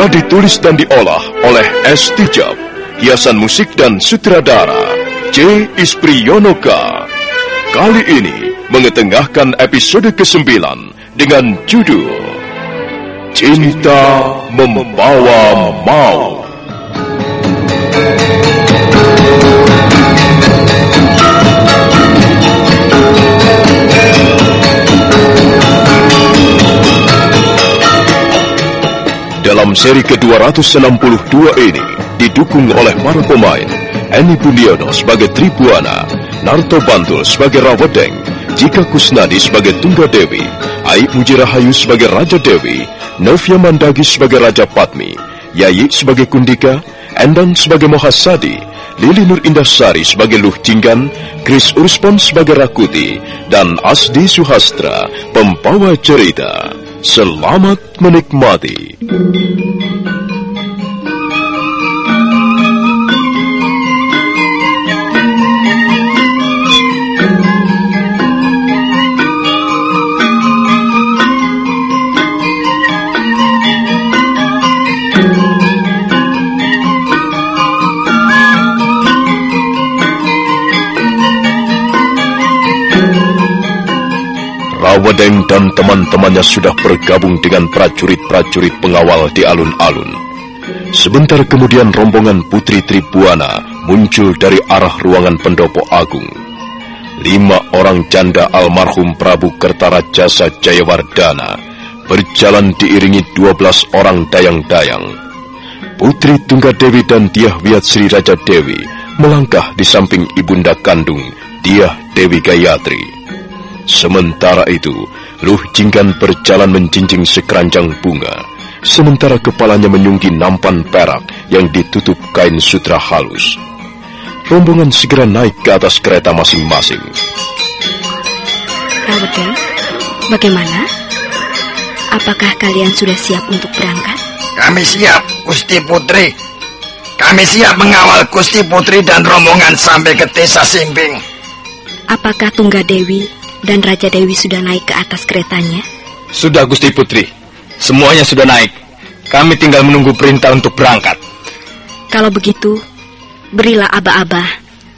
Naskah ditulis dan diolah oleh S. Tijab, hiasan musik dan sutradara C. Ispriyonoka. Kali ini mengetengahkan episode ke-9 dengan judul Cinta Membawa Maut. Dalam seri ke-262 ini didukung oleh para pemain Eni Bundiono sebagai Tribuana, Narto Bantul sebagai Rawedeng, Jika Kusnadi sebagai Tunggadewi, Aik Mujirahayu sebagai Raja Dewi, Novia Mandagi sebagai Raja Patmi, Yayi sebagai Kundika, Endan sebagai Mohasadi, Lili Nur Indasari sebagai Luh Jinggan, Chris Urspon sebagai Rakuti, dan Asdi Suhastra, pembawa cerita. Selamat menikmati. Rawedeng dan teman-temannya sudah bergabung dengan prajurit-prajurit pengawal di alun-alun. Sebentar kemudian rombongan Putri Tribuana muncul dari arah ruangan pendopo agung. Lima orang janda almarhum Prabu Kertarajasa Jayawardana berjalan diiringi dua belas orang dayang-dayang. Putri Tunggadewi dan Diah Wiat Sri Raja Dewi melangkah di samping ibunda kandung Diah Dewi Gayatri. Sementara itu, Luh Jinggan berjalan menjinjing sekeranjang bunga, sementara kepalanya menyunggi nampan perak yang ditutup kain sutra halus. Rombongan segera naik ke atas kereta masing-masing. Rawedeng, bagaimana? Apakah kalian sudah siap untuk berangkat? Kami siap, Gusti Putri. Kami siap mengawal Gusti Putri dan rombongan sampai ke desa Simping. Apakah Tunggadewi dan Raja Dewi sudah naik ke atas keretanya? Sudah Gusti Putri. Semuanya sudah naik. Kami tinggal menunggu perintah untuk berangkat. Kalau begitu, berilah aba-aba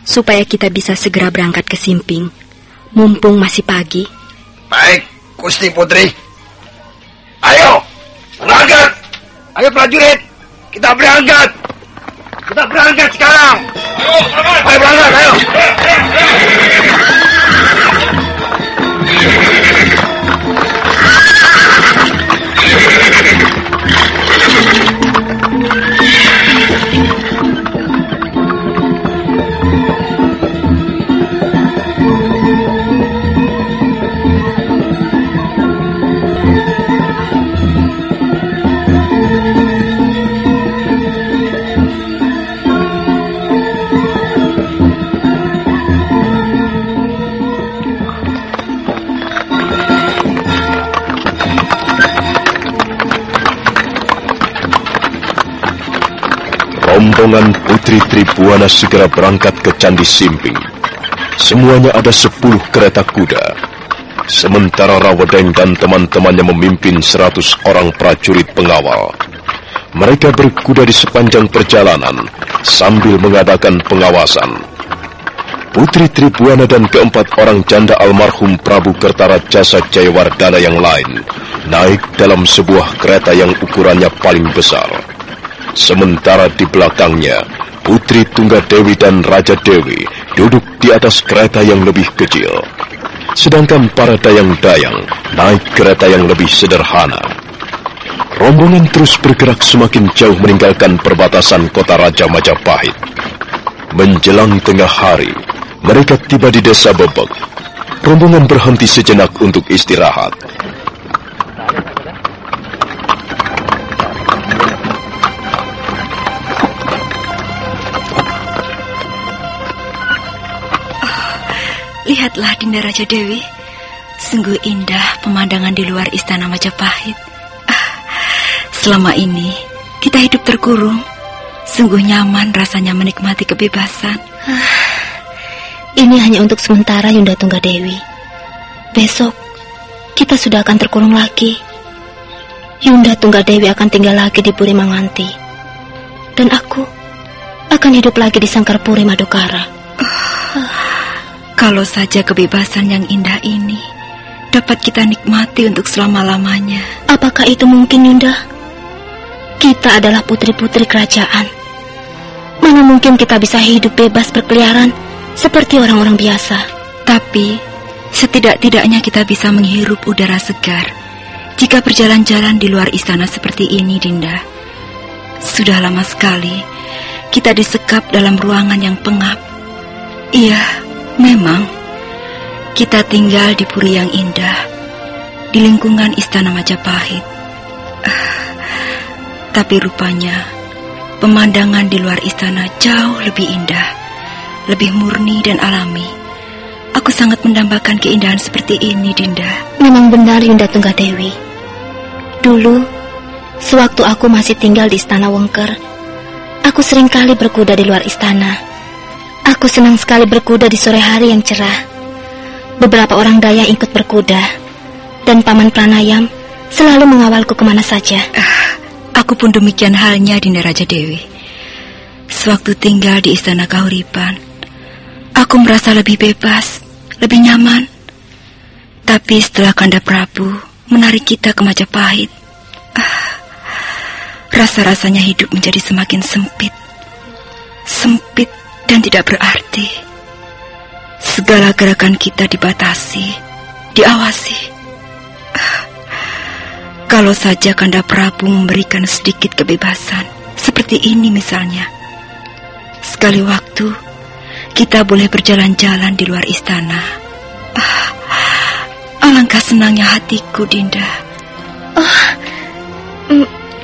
supaya kita bisa segera berangkat ke Simping. Mumpung masih pagi. Baik, Gusti Putri. Ayo, berangkat. Ayo prajurit, kita berangkat. Kita berangkat sekarang. Ayo berangkat, ayo. Rombongan Putri Tribuana segera berangkat ke Candi Simping. Semuanya ada sepuluh kereta kuda. Sementara Rawedeng dan teman-temannya memimpin seratus orang prajurit pengawal. Mereka berkuda di sepanjang perjalanan sambil mengadakan pengawasan. Putri Tribuana dan keempat orang janda almarhum Prabu Kertarajasa Jayawardana yang lain naik dalam sebuah kereta yang ukurannya paling besar. Sementara di belakangnya, Putri Tunggadewi dan Raja Dewi duduk di atas kereta yang lebih kecil. Sedangkan para dayang-dayang naik kereta yang lebih sederhana. Rombongan terus bergerak semakin jauh meninggalkan perbatasan kota Raja Majapahit. Menjelang tengah hari, mereka tiba di desa Bebek. Rombongan berhenti sejenak untuk istirahat. Lihatlah Dinda Raja Dewi. Sungguh indah pemandangan di luar istana Majapahit. Ah, selama ini kita hidup terkurung. Sungguh nyaman rasanya menikmati kebebasan. Ah, ini hanya untuk sementara Yunda Tunggadewi. Besok kita sudah akan terkurung lagi. Yunda Tunggadewi akan tinggal lagi di Puri Manganti. Dan aku akan hidup lagi di Sangkarpuri Madukara. Kalau saja kebebasan yang indah ini dapat kita nikmati untuk selama-lamanya. Apakah itu mungkin, Yunda? Kita adalah putri-putri kerajaan. Mana mungkin kita bisa hidup bebas berkeliaran seperti orang-orang biasa? Tapi setidak-tidaknya kita bisa menghirup udara segar jika berjalan-jalan di luar istana seperti ini, Dinda. Sudah lama sekali kita disekap dalam ruangan yang pengap. Iya, Memang, kita tinggal di puri yang indah, di lingkungan istana Majapahit. Uh, tapi rupanya, pemandangan di luar istana jauh lebih indah, lebih murni dan alami. Aku sangat mendambakan keindahan seperti ini, Dinda. Memang benar, Yunda Tunggadewi. Dulu, sewaktu aku masih tinggal di istana Wengker, aku sering kali berkuda di luar istana. Aku senang sekali berkuda di sore hari yang cerah. Beberapa orang daya ikut berkuda, dan Paman Pranayam selalu mengawalku ke mana saja. Uh, aku pun demikian halnya, Dinda Raja Dewi. Sewaktu tinggal di istana Kahuripan, aku merasa lebih bebas, lebih nyaman. Tapi setelah Kanda Prabu menarik kita ke Majapahit, uh, rasa-rasanya hidup menjadi semakin sempit. Sempit dan tidak berarti. Segala gerakan kita dibatasi, diawasi. Kalau saja Kanda Prabu memberikan sedikit kebebasan, seperti ini misalnya. Sekali waktu, kita boleh berjalan-jalan di luar istana. Ah, alangkah senangnya hatiku, Dinda. Oh,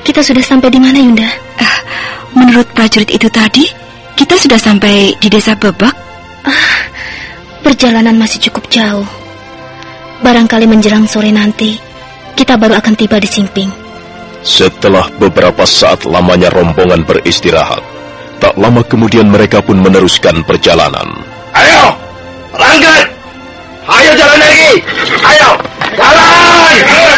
kita sudah sampai di mana, Yunda? Ah, menurut prajurit itu tadi, kita sudah sampai di desa Bebak? Ah, perjalanan masih cukup jauh. Barangkali menjelang sore nanti, kita baru akan tiba di Simping. Setelah beberapa saat lamanya rombongan beristirahat, tak lama kemudian mereka pun meneruskan perjalanan. Ayo, langgar! Ayo jalan lagi! Ayo, jalan!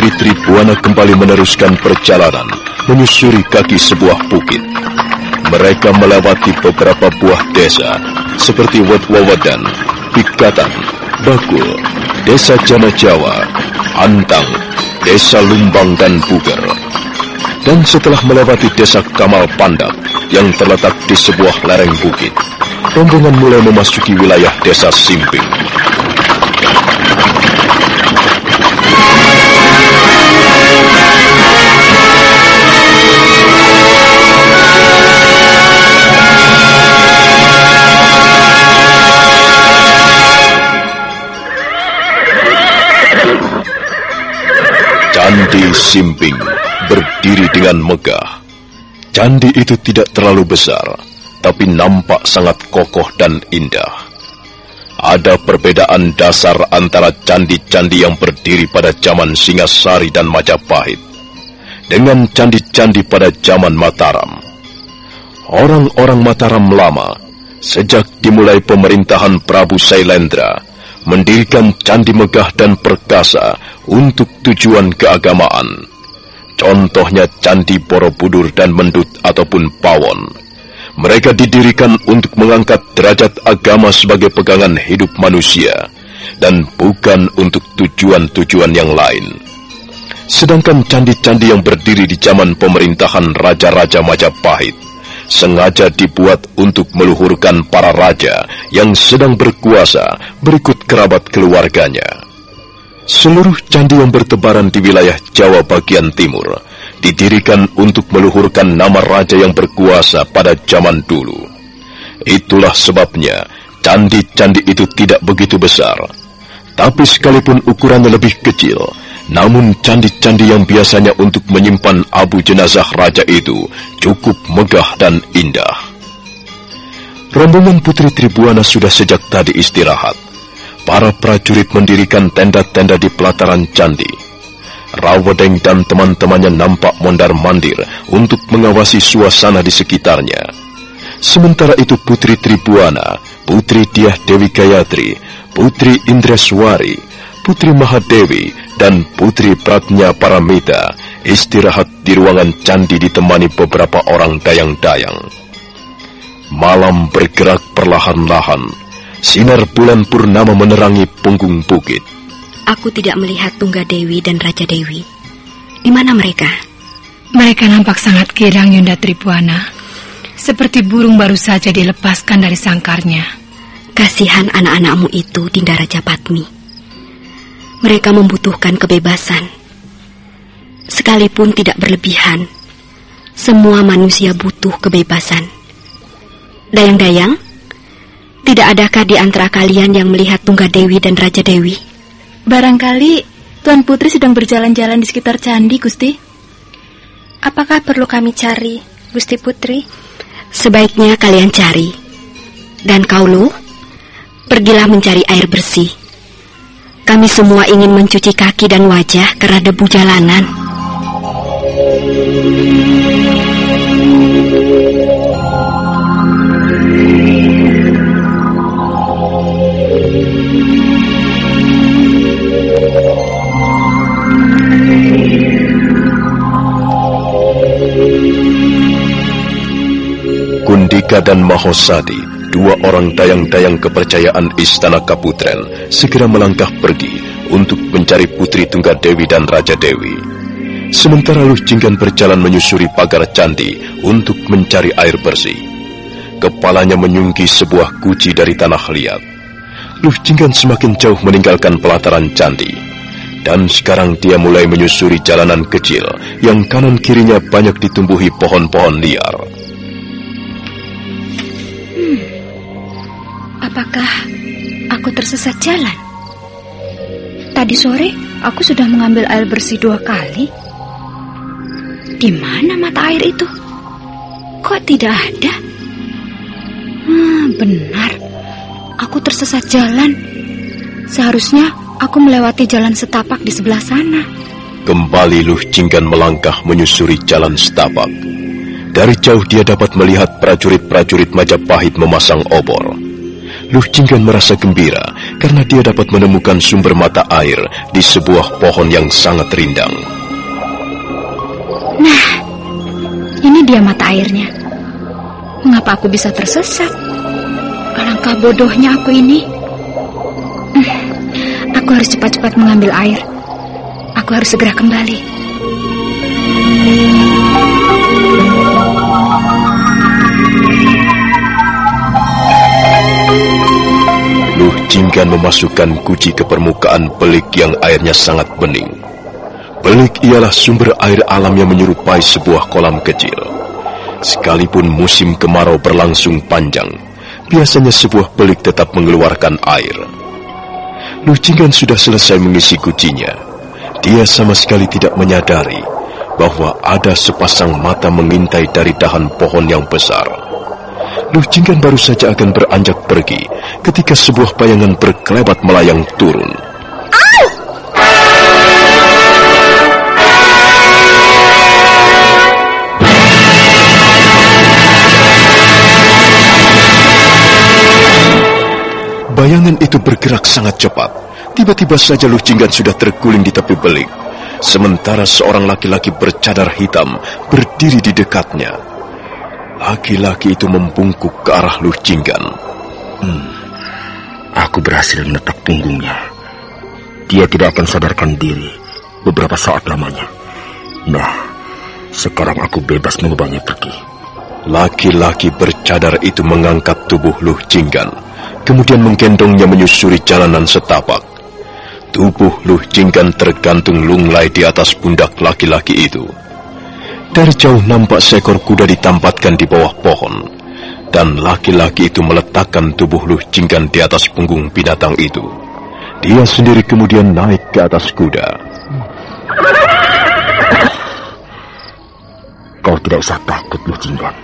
Putri Tribuana kembali meneruskan perjalanan menyusuri kaki sebuah bukit. Mereka melewati beberapa buah desa seperti Wetwawadan, Pikatan, Bakul, Desa Jana Jawa, Antang, Desa Lumbang dan Buger. Dan setelah melewati desa Kamal Pandak yang terletak di sebuah lereng bukit, rombongan mulai memasuki wilayah desa Simping. Candi Simping berdiri dengan megah. Candi itu tidak terlalu besar, tapi nampak sangat kokoh dan indah. Ada perbedaan dasar antara candi-candi yang berdiri pada zaman Singasari dan Majapahit dengan candi-candi pada zaman Mataram. Orang-orang Mataram lama, sejak dimulai pemerintahan Prabu Sailendra, mendirikan candi megah dan perkasa untuk tujuan keagamaan. Contohnya Candi Borobudur dan Mendut ataupun Pawon. Mereka didirikan untuk mengangkat derajat agama sebagai pegangan hidup manusia dan bukan untuk tujuan-tujuan yang lain. Sedangkan candi-candi yang berdiri di zaman pemerintahan Raja-Raja Majapahit sengaja dibuat untuk meluhurkan para raja yang sedang berkuasa berikut kerabat keluarganya. Seluruh candi yang bertebaran di wilayah Jawa bagian timur didirikan untuk meluhurkan nama raja yang berkuasa pada zaman dulu. Itulah sebabnya candi-candi itu tidak begitu besar. Tapi sekalipun ukurannya lebih kecil, namun candi-candi yang biasanya untuk menyimpan abu jenazah raja itu cukup megah dan indah. Rombongan Putri Tribuana sudah sejak tadi istirahat. Para prajurit mendirikan tenda-tenda di pelataran candi. Rawedeng dan teman-temannya nampak mondar-mandir untuk mengawasi suasana di sekitarnya. Sementara itu Putri Tribuana, Putri Diah Dewi Gayatri, Putri Indreswari, Putri Mahadewi, dan Putri Pratnya Paramita istirahat di ruangan candi ditemani beberapa orang dayang-dayang. Malam bergerak perlahan-lahan, sinar bulan purnama menerangi punggung bukit. Aku tidak melihat Tungga Dewi dan Raja Dewi. Di mana mereka? Mereka nampak sangat girang Yunda Tribuana. Seperti burung baru saja dilepaskan dari sangkarnya. Kasihan anak-anakmu itu, Dinda Raja Patmi. Mereka membutuhkan kebebasan. Sekalipun tidak berlebihan, semua manusia butuh kebebasan. Dayang-dayang, tidak adakah di antara kalian yang melihat Tungga Dewi dan Raja Dewi? Barangkali Tuan Putri sedang berjalan-jalan di sekitar candi, Gusti. Apakah perlu kami cari, Gusti Putri? Sebaiknya kalian cari. Dan kau lu, pergilah mencari air bersih. Kami semua ingin mencuci kaki dan wajah karena debu jalanan. Kundika dan Mahosadi dua orang dayang-dayang kepercayaan Istana Kaputren segera melangkah pergi untuk mencari Putri Tunggadewi dan Raja Dewi. Sementara Luh Jinggan berjalan menyusuri pagar candi untuk mencari air bersih. Kepalanya menyungki sebuah guci dari tanah liat. Luh Jinggan semakin jauh meninggalkan pelataran candi. Dan sekarang dia mulai menyusuri jalanan kecil yang kanan kirinya banyak ditumbuhi pohon-pohon liar. Apakah aku tersesat jalan? Tadi sore aku sudah mengambil air bersih dua kali. Di mana mata air itu? Kok tidak ada? Hmm, benar, aku tersesat jalan. Seharusnya aku melewati jalan setapak di sebelah sana. Kembali Luh Jinggan melangkah menyusuri jalan setapak. Dari jauh dia dapat melihat prajurit-prajurit Majapahit memasang obor. Luh Jinggan merasa gembira karena dia dapat menemukan sumber mata air di sebuah pohon yang sangat rindang. Nah, ini dia mata airnya. Mengapa aku bisa tersesat? Alangkah bodohnya aku ini. Hmm, aku harus cepat-cepat mengambil air. Aku harus segera kembali. Luh Jinggan memasukkan kuci ke permukaan belik yang airnya sangat bening. Belik ialah sumber air alam yang menyerupai sebuah kolam kecil. Sekalipun musim kemarau berlangsung panjang, biasanya sebuah belik tetap mengeluarkan air. Luh Jinggan sudah selesai mengisi kucinya. Dia sama sekali tidak menyadari bahwa ada sepasang mata mengintai dari dahan pohon yang besar. Luh Jinggan baru saja akan beranjak pergi ketika sebuah bayangan berkelebat melayang turun. Bayangan itu bergerak sangat cepat. Tiba-tiba saja Luh Jinggan sudah terguling di tepi belik. Sementara seorang laki-laki bercadar hitam berdiri di dekatnya. Laki-laki itu membungkuk ke arah Luh Jinggan. Hmm. Aku berhasil menetak punggungnya. Dia tidak akan sadarkan diri beberapa saat lamanya. Nah, sekarang aku bebas mengubahnya pergi. Laki-laki bercadar itu mengangkat tubuh Luh Jinggan, kemudian menggendongnya menyusuri jalanan setapak. Tubuh Luh Jinggan tergantung lunglai di atas pundak laki-laki itu. Dari jauh nampak seekor kuda ditampatkan di bawah pohon, dan laki-laki itu meletakkan tubuh Luh Jinggan di atas punggung binatang itu. Dia sendiri kemudian naik ke atas kuda. Kau tidak usah takut, Luh Jinggan.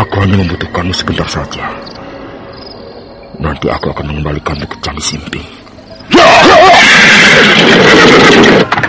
Aku hanya membutuhkanmu sebentar saja. Nanti aku akan mengembalikanmu ke Candi Simping.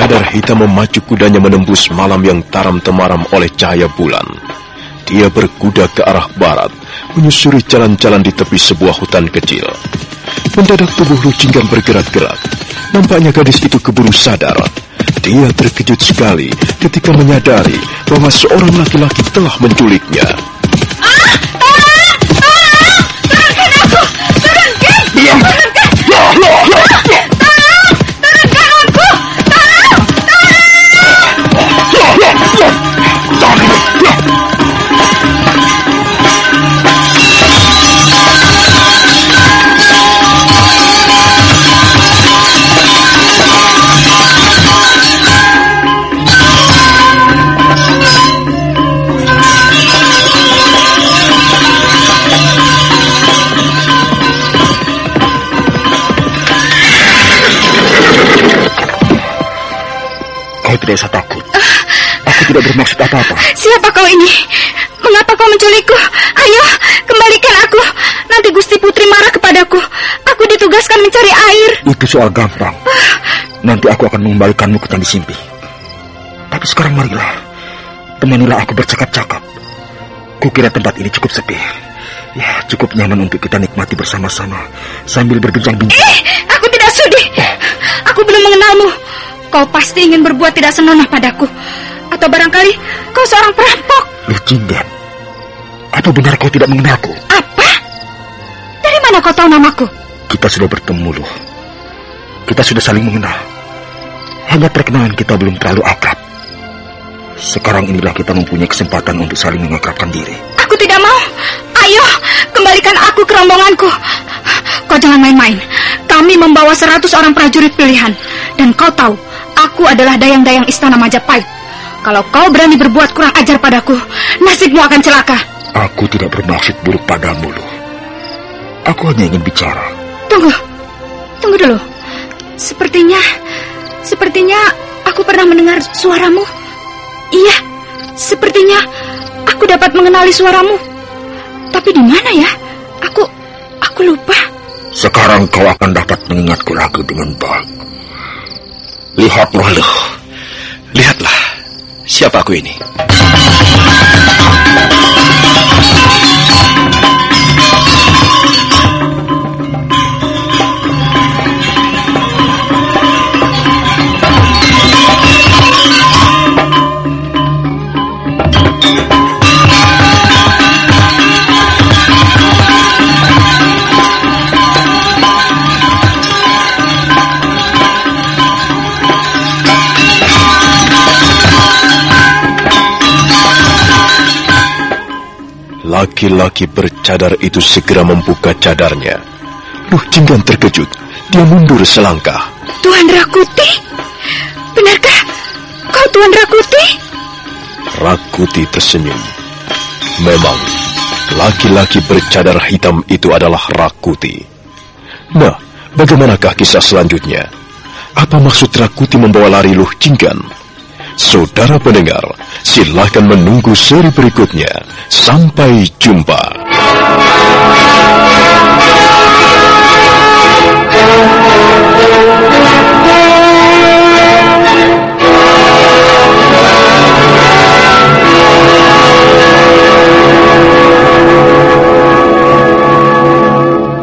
Bercadar hitam memacu kudanya menembus malam yang taram temaram oleh cahaya bulan. Dia berkuda ke arah barat, menyusuri jalan-jalan di tepi sebuah hutan kecil. Mendadak tubuh Lucinggan bergerak-gerak. Nampaknya gadis itu keburu sadar. Dia terkejut sekali ketika menyadari bahwa seorang laki-laki telah menculiknya. Ah! Tolong! Tolong! Turunkan aku! Turunkan! Diam! Tidak usah takut. Aku tidak bermaksud apa-apa. Siapa kau ini? Mengapa kau menculikku? Ayo, kembalikan aku. Nanti Gusti Putri marah kepadaku. Aku ditugaskan mencari air. Itu soal gampang. Nanti aku akan mengembalikanmu ke Candi Simpi. Tapi sekarang marilah. Temanilah aku bercakap-cakap. Kukira tempat ini cukup sepi. Ya, cukup nyaman untuk kita nikmati bersama-sama sambil berbincang-bincang. Eh, aku tidak sudi. Aku belum mengenalmu. Kau pasti ingin berbuat tidak senonoh padaku. Atau barangkali kau seorang perampok. Lu Jinggan, apa benar kau tidak mengenalku? Apa? Dari mana kau tahu namaku? Kita sudah bertemu, Luh. Kita sudah saling mengenal. Hanya perkenalan kita belum terlalu akrab. Sekarang inilah kita mempunyai kesempatan untuk saling mengakrabkan diri. Aku tidak mau. Ayo, kembalikan aku ke rombonganku. Kau jangan main-main. Kami membawa seratus orang prajurit pilihan. Dan kau tahu, aku adalah dayang-dayang istana Majapahit. Kalau kau berani berbuat kurang ajar padaku, nasibmu akan celaka. Aku tidak bermaksud buruk padamu, Luh. Aku hanya ingin bicara. Tunggu, tunggu dulu. Sepertinya, sepertinya aku pernah mendengar suaramu. Iya, sepertinya aku dapat mengenali suaramu. Tapi di mana ya? Aku, aku lupa. Sekarang kau akan dapat mengingatku lagi dengan baik. Lihatlah, Luh. Lihatlah, siapa aku ini? Laki-laki bercadar itu segera membuka cadarnya. Luh Jinggan terkejut. Dia mundur selangkah. Tuan Rakuti? Benarkah kau Tuan Rakuti? Rakuti tersenyum. Memang, laki-laki bercadar hitam itu adalah Rakuti. Nah, bagaimanakah kisah selanjutnya? Apa maksud Rakuti membawa lari Luh Jinggan? Saudara pendengar, silahkan menunggu seri berikutnya. Sampai jumpa.